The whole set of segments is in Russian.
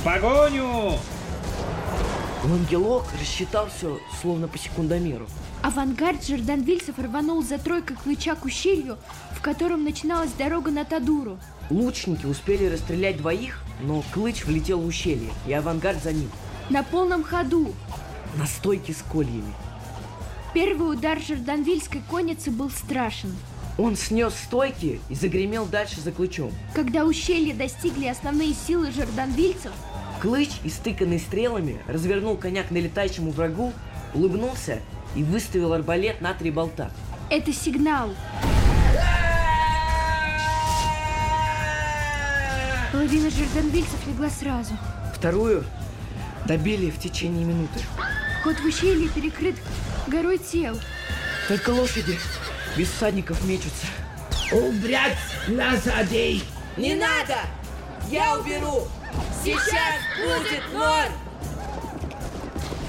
В погоню! Ангелок рассчитал все, словно по секундомеру. Авангард Жорданвильцев рванул за тройкой ключа к ущелью, в котором начиналась дорога на Тадуру. Лучники успели расстрелять двоих, но Клыч влетел в ущелье, и авангард за ним. На полном ходу. На стойке с кольями. Первый удар Жорданвильской конницы был страшен. Он снес стойки и загремел дальше за Клычом. Когда ущелье достигли основные силы жорданвильцев, Клыч, истыканный стрелами, развернул коня к налетающему врагу, улыбнулся и выставил арбалет на три болта. это сигнал. Половина жорданвильцев легла сразу. Вторую добили в течение минуты. Ход в ущелье перекрыт горой тел. Только лошади без всадников мечутся. Убрать лошадей! Не надо! Я уберу! Сейчас будет мор!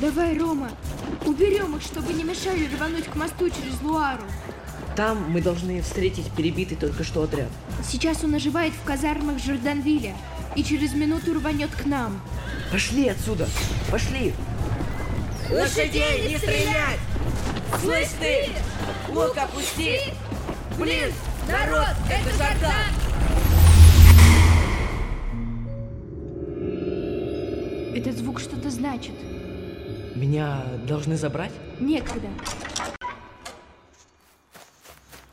Давай, Рома, уберем их, чтобы не мешали рвануть к мосту через Луару. Там мы должны встретить перебитый только что отряд. Сейчас он оживает в казармах Жорданвиля и через минуту рванет к нам. Пошли отсюда! Пошли! Лошадей не стрелять! Слышь ты! Лук опусти! Блин, народ, это Жордан! Этот звук что-то значит. Меня должны забрать? Некогда.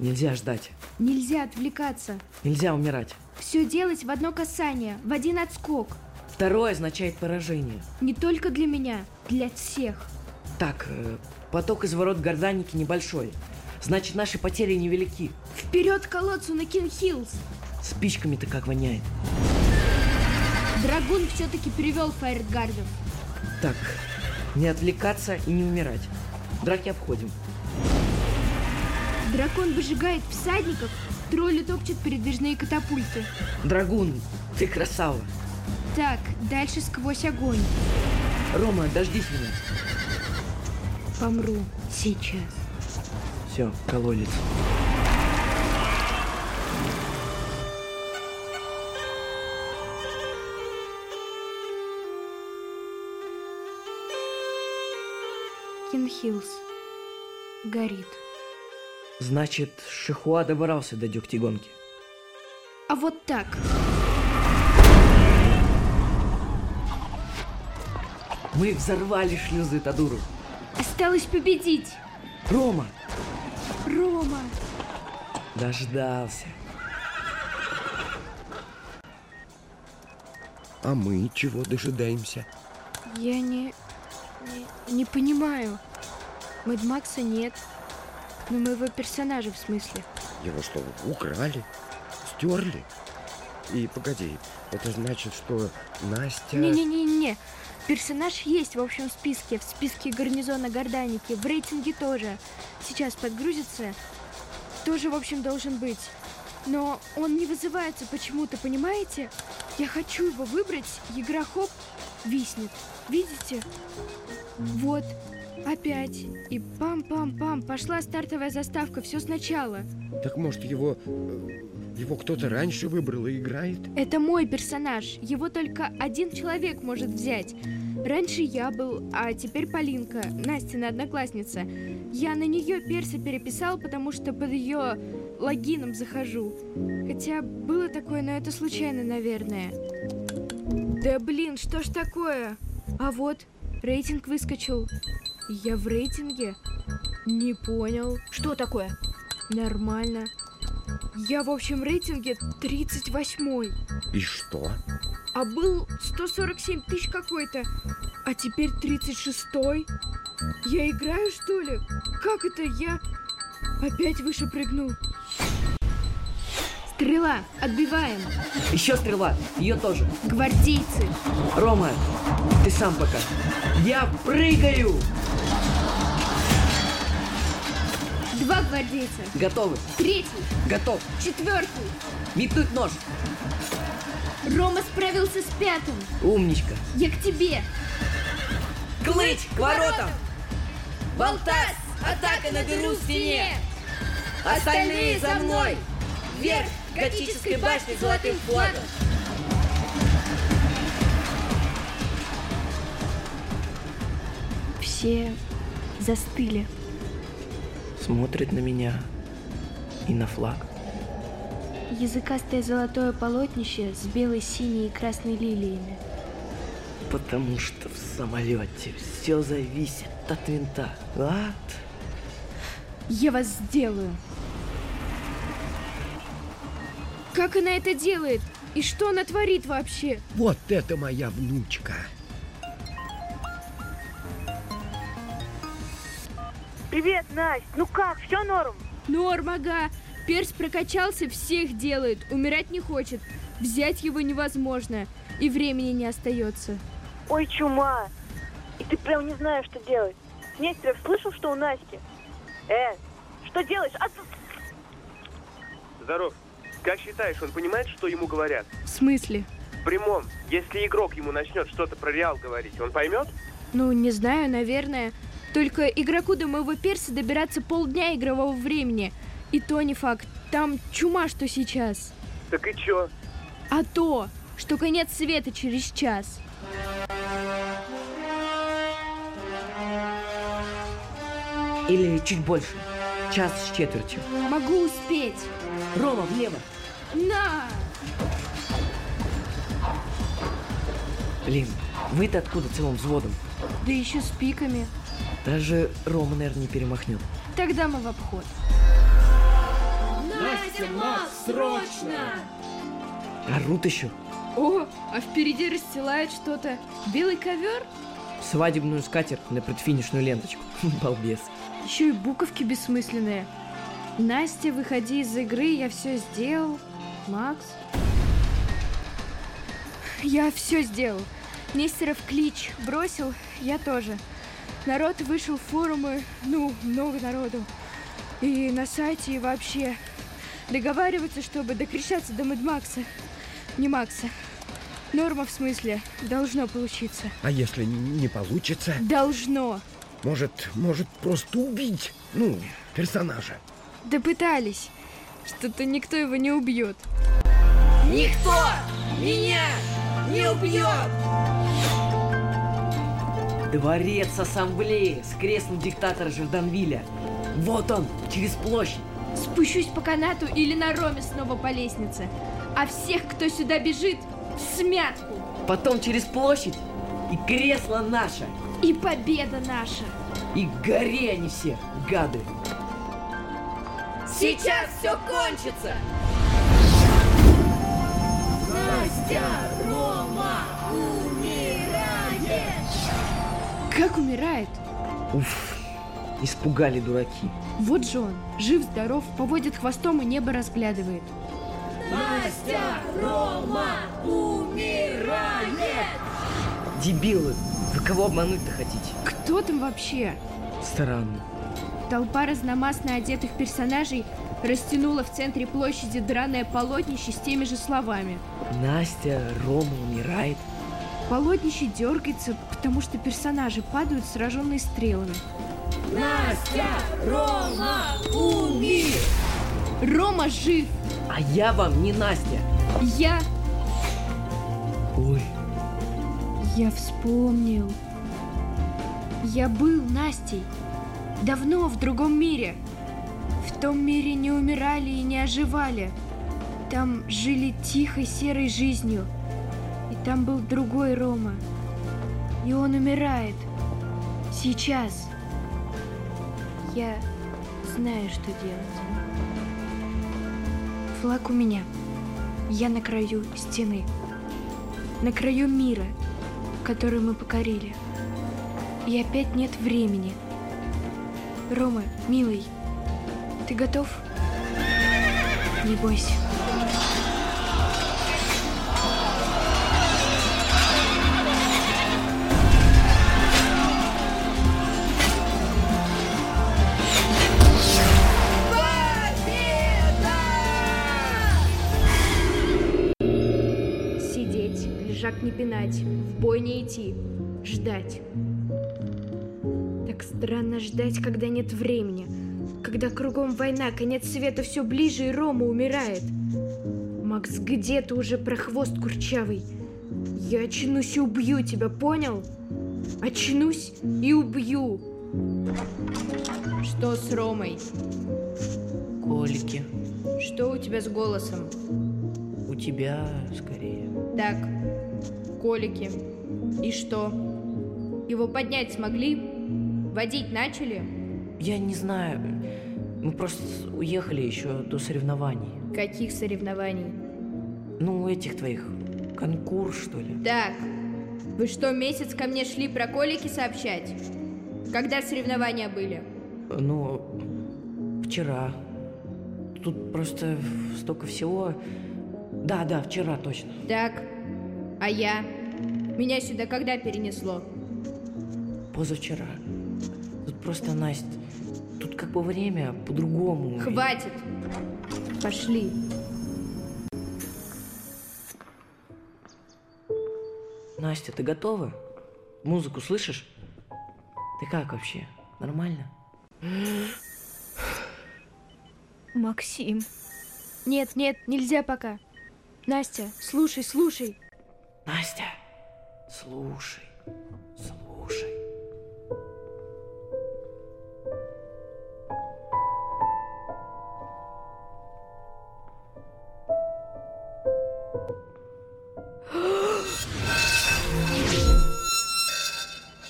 Нельзя ждать. Нельзя отвлекаться. Нельзя умирать. Все делать в одно касание, в один отскок. Второе означает поражение. Не только для меня, для всех. Так, э, поток из ворот Горданики небольшой. Значит, наши потери невелики. Вперед к колодцу на Кинг-Хиллз! Спичками-то как воняет. Драгун все-таки перевел фаертгардов. Так, не отвлекаться и не умирать. Драки обходим. Дракон выжигает всадников, тролли топчут передвижные катапульты. Драгун, ты красава. Так, дальше сквозь огонь. Рома, дождись меня. Помру сейчас. Все, колодец. Кинг-Хиллз. Горит. Значит, Шихуа добрался до Дюктигонки. А вот так. Мы взорвали шлюзы Тадуру. Осталось победить. Рома, Рома. дождался. А мы чего дожидаемся? Я не... не, не понимаю. Мэд Макса нет. Но моего персонажа в смысле. Его что, украли? Стерли? И погоди, это значит, что Настя... Не-не-не-не. Персонаж есть в общем списке, в списке гарнизона Горданики, в рейтинге тоже. Сейчас подгрузится. Тоже, в общем, должен быть. Но он не вызывается почему-то, понимаете? Я хочу его выбрать, игра хоп, виснет. Видите? Вот, опять. И пам-пам-пам, пошла стартовая заставка, все сначала. Так может его... Его кто-то раньше выбрал и играет? Это мой персонаж. Его только один человек может взять. Раньше я был, а теперь Полинка, Настина одноклассница. Я на нее перса переписал, потому что под ее логином захожу. Хотя было такое, но это случайно, наверное. Да блин, что ж такое? А вот, рейтинг выскочил. Я в рейтинге? Не понял. Что такое? Нормально. Я в общем рейтинге 38 И что? А был 147 тысяч какой-то, а теперь 36-й. Я играю, что ли? Как это я опять выше прыгнул? Стрела, отбиваем. Еще стрела, ее тоже. Гвардейцы. Рома, ты сам пока. Я прыгаю! Два гвардейца. Готовы. Третий. Готов. Четвертый. Метнуть нож. Рома справился с пятым. Умничка. Я к тебе. Клыч к воротам. Болтас, атака на дыру в стене. Остальные за мной. Вверх готической башни золотым флагом. Все застыли. Смотрит на меня и на флаг. Языкастое золотое полотнище с белой, синей и красной лилиями. Потому что в самолете все зависит от винта. От... Я вас сделаю. Как она это делает? И что она творит вообще? Вот это моя внучка. Привет, Настя. Ну как, все норм? Норм, ага. Перс прокачался, всех делает. Умирать не хочет. Взять его невозможно. И времени не остается. Ой, чума. И ты прям не знаешь, что делать. Нестеров слышал, что у Насти? Э, что делаешь? А. Здоров. Как считаешь, он понимает, что ему говорят? В смысле? В прямом. Если игрок ему начнет что-то про Реал говорить, он поймет? Ну, не знаю, наверное. Только игроку до моего перса добираться полдня игрового времени. И то не факт. Там чума, что сейчас. Так и чё? А то, что конец света через час. Или чуть больше. Час с четвертью. Могу успеть. Рома, влево. На! Блин, вы-то откуда целым взводом? Да еще с пиками. Даже Рома, наверное, не перемахнет. Тогда мы в обход. Настя, Макс, срочно! Орут еще. О, а впереди расстилает что-то. Белый ковер? Свадебную скатерть на предфинишную ленточку. Балбес. Еще и буковки бессмысленные. Настя, выходи из игры, я все сделал. Макс? Я все сделал. Нестеров клич бросил, я тоже. Народ вышел в форумы, ну, много народу. И на сайте, и вообще. Договариваются, чтобы докричаться до Мэдмакса. Не Макса. Норма в смысле. Должно получиться. А если не получится? Должно. Может, может просто убить? Ну, персонажа. Да пытались. Что-то никто его не убьет. Никто меня не убьет! Дворец ассамблеи с креслом диктатора Жорданвиля. Вот он, через площадь. Спущусь по канату или на роме снова по лестнице. А всех, кто сюда бежит, в смятку. Потом через площадь. И кресло наше. И победа наша. И гори они все, гады. Сейчас все кончится! Настя, Как умирает? Уф, испугали дураки. Вот же он, жив-здоров, поводит хвостом и небо разглядывает. Настя, Рома, умирает! Дебилы, вы кого обмануть-то хотите? Кто там вообще? Странно. Толпа разномастно одетых персонажей растянула в центре площади драное полотнище с теми же словами. Настя, Рома умирает. Полотнище дергается, потому что персонажи падают, сраженные стрелами. Настя, Рома, умир! Рома жив! А я вам не Настя. Я... Ой, Я вспомнил. Я был Настей. Давно в другом мире. В том мире не умирали и не оживали. Там жили тихой серой жизнью. И там был другой Рома. И он умирает. Сейчас. Я знаю, что делать. Флаг у меня. Я на краю стены. На краю мира, который мы покорили. И опять нет времени. Рома, милый, ты готов? Не бойся. Пинать, в бой не идти, ждать. Так странно ждать, когда нет времени. Когда кругом война, конец света все ближе, и Рома умирает. Макс, где ты уже про хвост курчавый? Я очнусь и убью тебя, понял? Очнусь и убью. Что с Ромой? Колики. Что у тебя с голосом? У тебя скорее. Так, колики. И что? Его поднять смогли? Водить начали? Я не знаю. Мы просто уехали еще до соревнований. Каких соревнований? Ну, этих твоих. Конкурс, что ли? Так, вы что, месяц ко мне шли про колики сообщать? Когда соревнования были? Ну, вчера. Тут просто столько всего. Да, да, вчера точно. Так, а я? Меня сюда когда перенесло? Позавчера. Тут просто, Настя, тут как бы время по-другому. Хватит! Пошли. Настя, ты готова? Музыку слышишь? Ты как вообще? Нормально? Максим. Нет, нет, нельзя пока. Настя, слушай, слушай. Настя, слушай, слушай.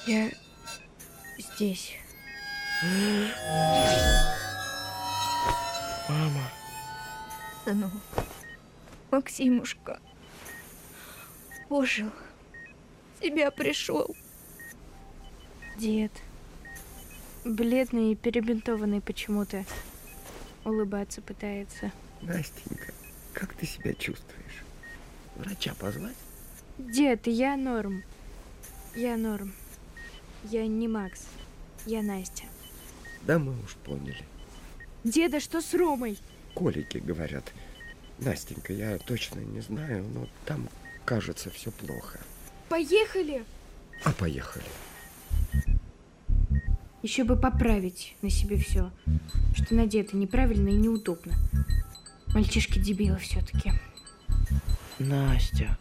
Я здесь. Мама, Сынок, Максимушка, ожил, в себя пришел. Дед. Бледный и перебинтованный почему-то. Улыбаться пытается. Настенька, как ты себя чувствуешь? Врача позвать? Дед, я норм. Я норм. Я не Макс. Я Настя. Да мы уж поняли. Деда, что с Ромой? Колики говорят. Настенька, я точно не знаю, но там, кажется, все плохо. Поехали! А поехали. Еще бы поправить на себе все, что надето неправильно и неудобно. Мальчишки дебилы все-таки. Настя.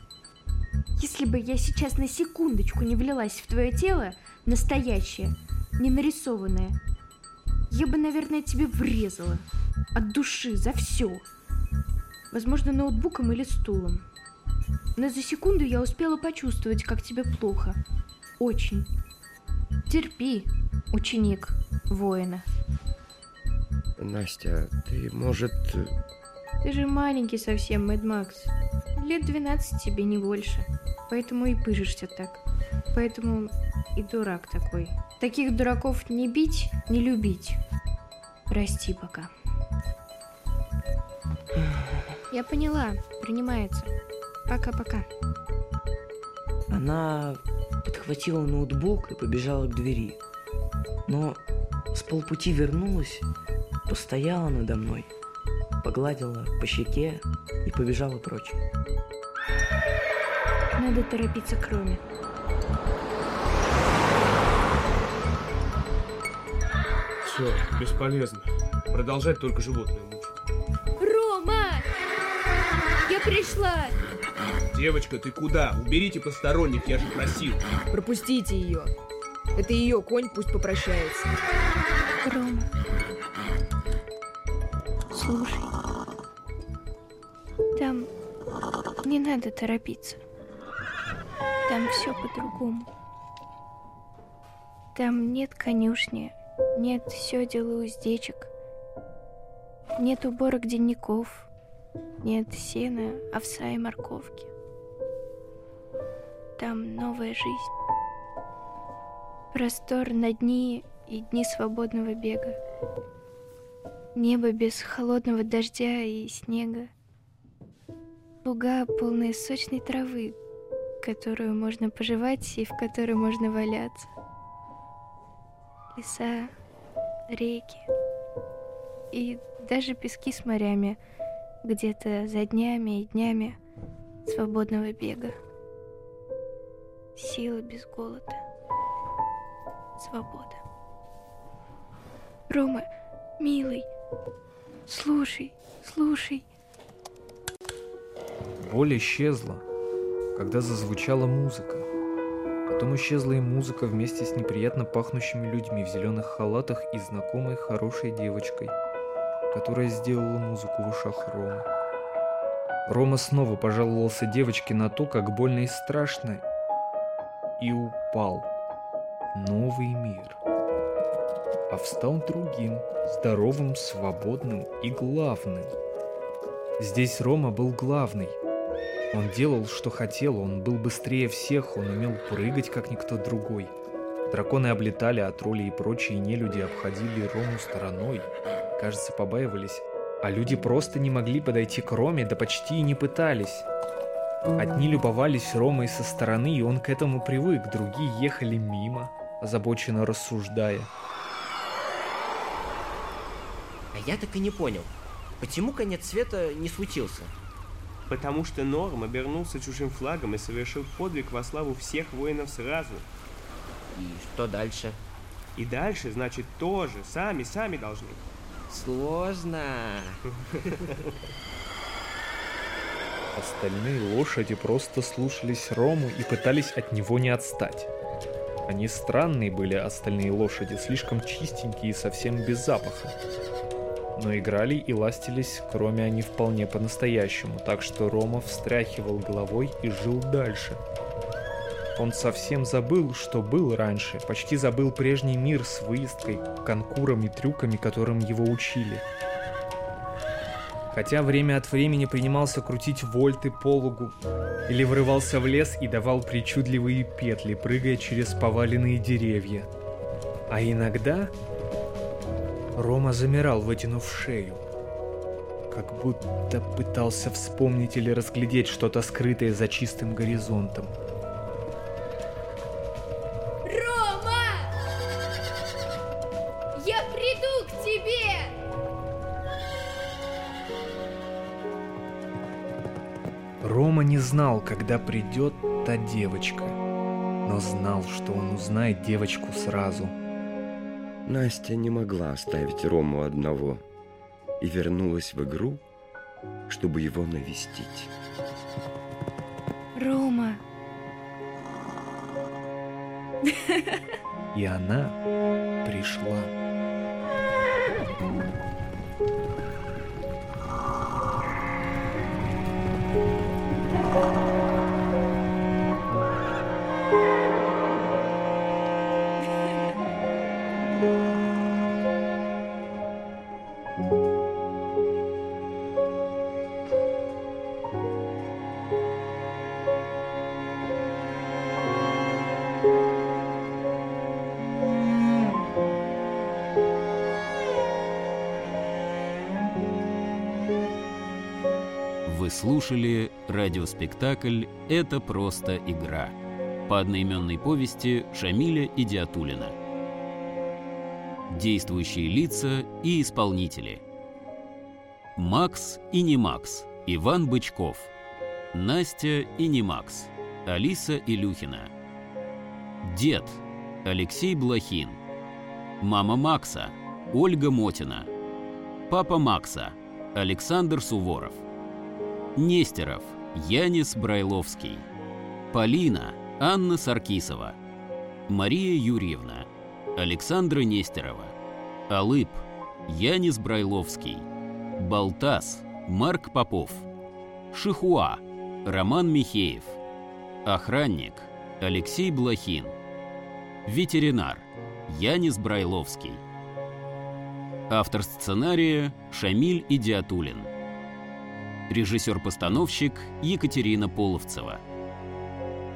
Если бы я сейчас на секундочку не влилась в твое тело, настоящее, не нарисованное, я бы, наверное, тебе врезала. От души, за все. Возможно, ноутбуком или стулом. Но за секунду я успела почувствовать, как тебе плохо. Очень. Терпи, ученик воина. Настя, ты, может... э, Ты же маленький совсем, Мэд Макс. Лет 12 тебе, не больше. Поэтому и пыжишься так. Поэтому и дурак такой. Таких дураков не бить, не любить. Прости пока. Я поняла, принимается. Пока-пока. Она подхватила ноутбук и побежала к двери. Но с полпути вернулась, постояла надо мной, погладила по щеке и побежала прочь. Надо торопиться к Роме. Все, бесполезно. Продолжать только животное мучить. Рома! Я пришла! Девочка, ты куда? Уберите посторонних, я же просил. Пропустите ее. Это ее конь, пусть попрощается. Рома. Слушай. Там не надо торопиться. Там все по-другому. Там нет конюшни, нет сёдел и уздечек, нет уборок денников, нет сена, овса и морковки. Там новая жизнь. Простор на дни и дни свободного бега. Небо без холодного дождя и снега. Луга, полные сочной травы, которую можно пожевать и в которой можно валяться. Леса, реки и даже пески с морями где-то за днями и днями свободного бега. Сила без голода. Свобода. Рома, милый, слушай, слушай. Боль исчезла, когда зазвучала музыка. Потом исчезла и музыка вместе с неприятно пахнущими людьми в зеленых халатах и знакомой хорошей девочкой, которая сделала музыку в ушах Ромы. Рома снова пожаловался девочке на то, как больно и страшно, и упал. Новый мир. А встал другим, здоровым, свободным и главным. Здесь Рома был главный. Он делал, что хотел, он был быстрее всех, он умел прыгать, как никто другой. Драконы облетали, а тролли и прочие нелюди обходили Рому стороной. Кажется, побаивались. А люди просто не могли подойти к Роме, да почти и не пытались. Одни любовались Ромой со стороны, и он к этому привык, другие ехали мимо, озабоченно рассуждая. А я так и не понял, почему конец света не случился? Потому что Норм обернулся чужим флагом и совершил подвиг во славу всех воинов сразу. И что дальше? И дальше, значит, тоже. Сами, сами должны. Сложно. Остальные лошади просто слушались Рому и пытались от него не отстать. Они странные были, остальные лошади, слишком чистенькие и совсем без запаха. Но играли и ластились, кроме они вполне по-настоящему, так что Рома встряхивал головой и жил дальше. Он совсем забыл, что был раньше, почти забыл прежний мир с выездкой, конкуром трюками, которым его учили. Хотя время от времени принимался крутить вольты по лугу, или врывался в лес и давал причудливые петли, прыгая через поваленные деревья. А иногда Рома замирал, вытянув шею, как будто пытался вспомнить или разглядеть что-то скрытое за чистым горизонтом. Рома не знал, когда придет та девочка, но знал, что он узнает девочку сразу. Настя не могла оставить Рому одного и вернулась в игру, чтобы его навестить. Рома, И она пришла. Слушали радиоспектакль «Это просто игра» по одноименной повести Шамиля Идиатулина. Действующие лица и исполнители. Макс и не Макс, Иван Бычков. Настя и не Макс, Алиса Илюхина. Дед, Алексей Блохин. Мама Макса, Ольга Мотина. Папа Макса, Александр Суворов. Нестеров, Янис Брайловский. Полина, Анна Саркисова. Мария Юрьевна, Александра Нестерова. Алып, Янис Брайловский. Балтас, Марк Попов. Шихуа, Роман Михеев. Охранник, Алексей Блохин. Ветеринар, Янис Брайловский. Автор сценария Шамиль Идиатулин. Режиссер-постановщик Екатерина Половцева.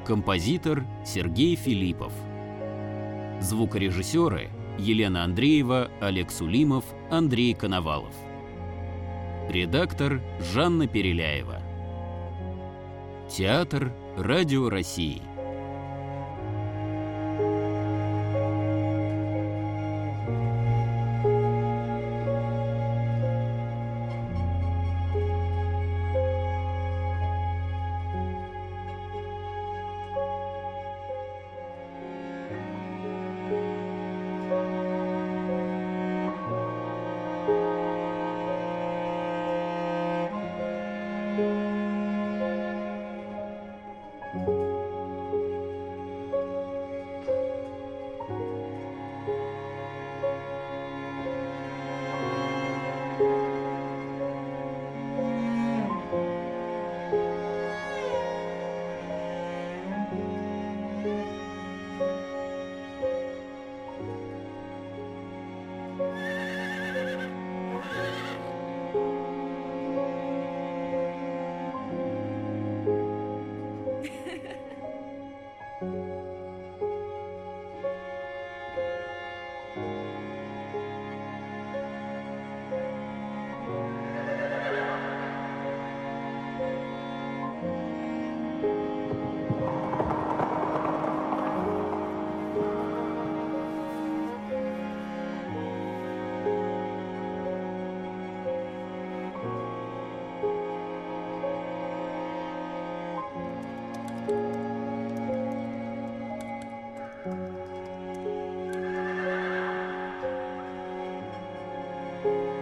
Композитор Сергей Филиппов. Звукорежиссеры Елена Андреева, Олег Сулимов, Андрей Коновалов. Редактор Жанна Переляева. Театр Радио России. you